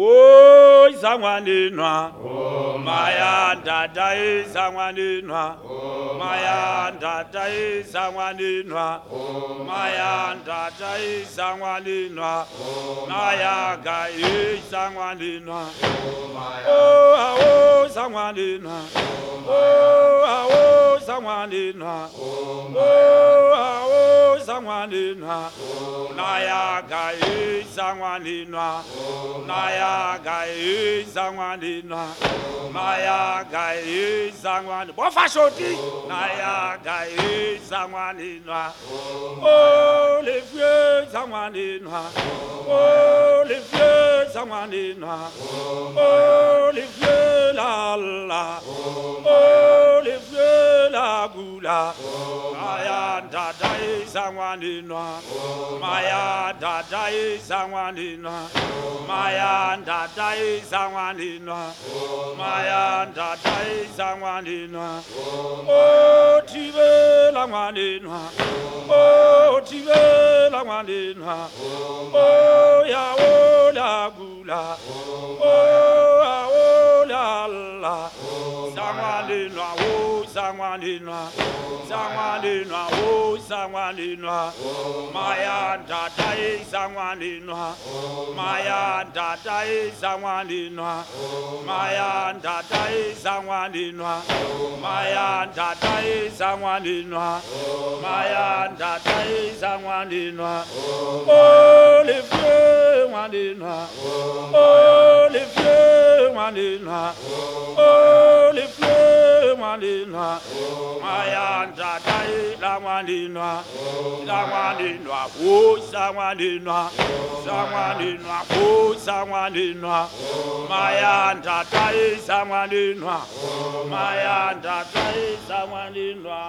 o izangwanenwa maya ndata izangwanenwa maya ndata izangwanenwa maya ndata izangwanenwa nayaga izangwanenwa o awo zangwanenwa o awo zangwanenwa o awo zangwanenwa nayaga izangwanenwa nayaga izangwanenwa nayaga izangwanenwa bofashoti nayaga izangwanenwa o les vieux zangwanenwa o les vieux zangwanenwa o les vieux la la o les vieux la gula maya izangwanenwa maya ndata izangwanenwa maya ndata izangwanenwa maya ndata izangwanenwa o thibela ngwanenwa o thibela ngwanenwa o yawo la gula o yawo la la zangwanenwa o zangwanenwa zangwanenwa o oh, zangwanenwa maya ndata izangwanenwa maya ndata izangwanenwa maya ndata izangwanenwa maya ndata izangwanenwa maya ndata izangwanenwa o les vieux ngwanenwa o les vieux ngwanenwa o les vieux ngwanenwa maya ndata ila ngwanenwa ila ngwanenwa o zangwanenwa zangwanenwa o zangwanenwa maya ndata izangwanenwa maya ndata izangwanenwa